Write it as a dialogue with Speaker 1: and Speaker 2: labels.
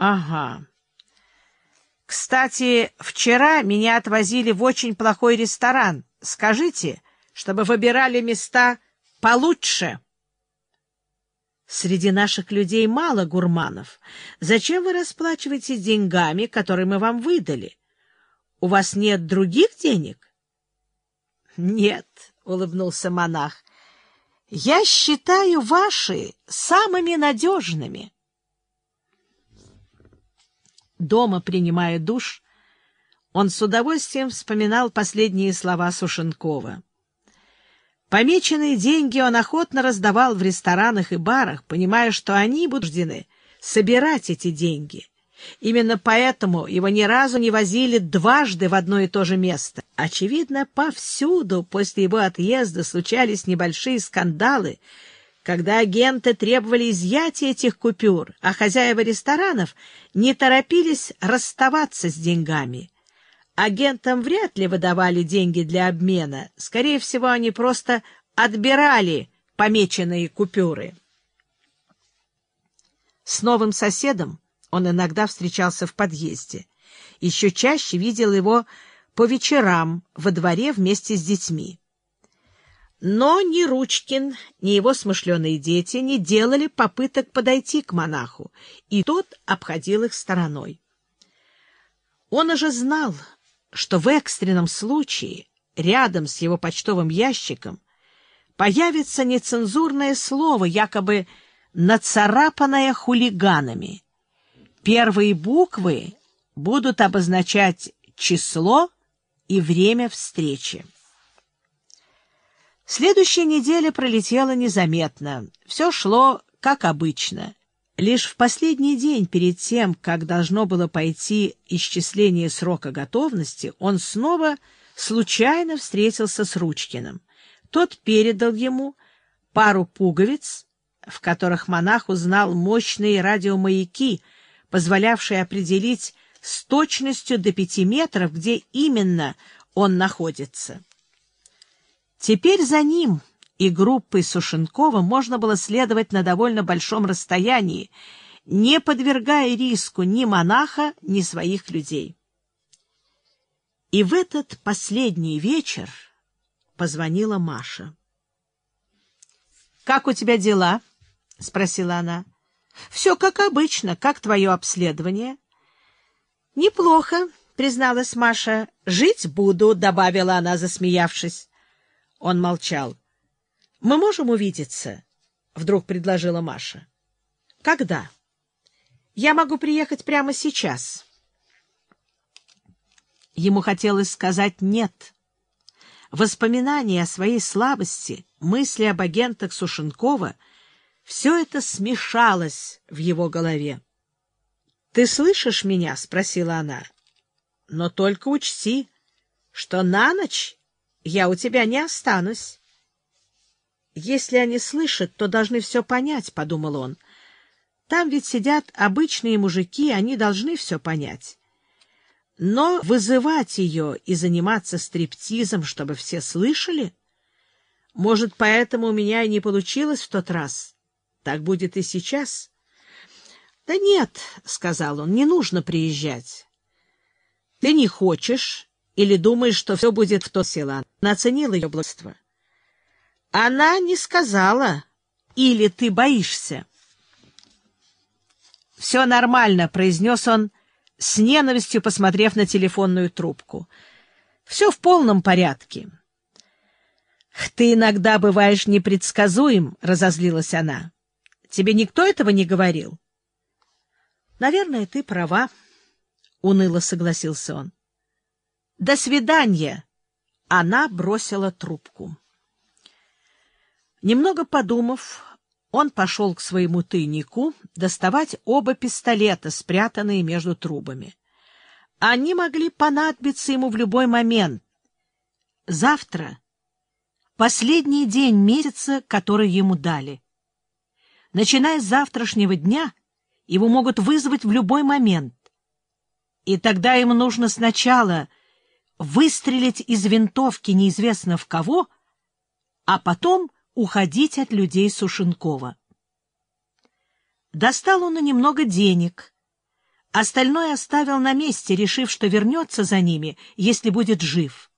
Speaker 1: Ага. Кстати, вчера меня отвозили в очень плохой ресторан. Скажите, чтобы выбирали места получше. Среди наших людей мало гурманов. Зачем вы расплачиваетесь деньгами, которые мы вам выдали? У вас нет других денег? — Нет, — улыбнулся монах. — Я считаю ваши самыми надежными. Дома, принимая душ, он с удовольствием вспоминал последние слова Сушенкова. Помеченные деньги он охотно раздавал в ресторанах и барах, понимая, что они будут ждены собирать эти деньги. Именно поэтому его ни разу не возили дважды в одно и то же место. Очевидно, повсюду после его отъезда случались небольшие скандалы, когда агенты требовали изъятия этих купюр, а хозяева ресторанов не торопились расставаться с деньгами. Агентам вряд ли выдавали деньги для обмена. Скорее всего, они просто отбирали помеченные купюры. С новым соседом он иногда встречался в подъезде. Еще чаще видел его по вечерам во дворе вместе с детьми. Но ни Ручкин, ни его смышленые дети не делали попыток подойти к монаху, и тот обходил их стороной. Он уже знал, что в экстренном случае рядом с его почтовым ящиком появится нецензурное слово, якобы нацарапанное хулиганами. Первые буквы будут обозначать число и время встречи. Следующая неделя пролетела незаметно. Все шло как обычно. Лишь в последний день перед тем, как должно было пойти исчисление срока готовности, он снова случайно встретился с Ручкиным. Тот передал ему пару пуговиц, в которых монах узнал мощные радиомаяки, позволявшие определить с точностью до пяти метров, где именно он находится. Теперь за ним и группой Сушенкова можно было следовать на довольно большом расстоянии, не подвергая риску ни монаха, ни своих людей. И в этот последний вечер позвонила Маша. — Как у тебя дела? — спросила она. — Все как обычно. Как твое обследование? — Неплохо, — призналась Маша. — Жить буду, — добавила она, засмеявшись. Он молчал. — Мы можем увидеться? — вдруг предложила Маша. — Когда? — Я могу приехать прямо сейчас. Ему хотелось сказать «нет». Воспоминания о своей слабости, мысли об агентах Сушенкова — все это смешалось в его голове. — Ты слышишь меня? — спросила она. — Но только учти, что на ночь я у тебя не останусь. «Если они слышат, то должны все понять», — подумал он. «Там ведь сидят обычные мужики, они должны все понять». Но вызывать ее и заниматься стриптизом, чтобы все слышали? Может, поэтому у меня и не получилось в тот раз. Так будет и сейчас. — Да нет, — сказал он, — не нужно приезжать. — Ты не хочешь или думаешь, что все будет в то села? Наценил ее благоство. Она не сказала, или ты боишься? — Все нормально, — произнес он, с ненавистью посмотрев на телефонную трубку. — Все в полном порядке. — Ты иногда бываешь непредсказуем, — разозлилась она. — Тебе никто этого не говорил? — Наверное, ты права, — уныло согласился он. — До свидания! Она бросила трубку. Немного подумав, он пошел к своему тайнику доставать оба пистолета, спрятанные между трубами. Они могли понадобиться ему в любой момент. Завтра — последний день месяца, который ему дали. Начиная с завтрашнего дня, его могут вызвать в любой момент. И тогда ему нужно сначала выстрелить из винтовки неизвестно в кого, а потом — уходить от людей Сушенкова. Достал он и немного денег, Остальное оставил на месте, решив, что вернется за ними, если будет жив.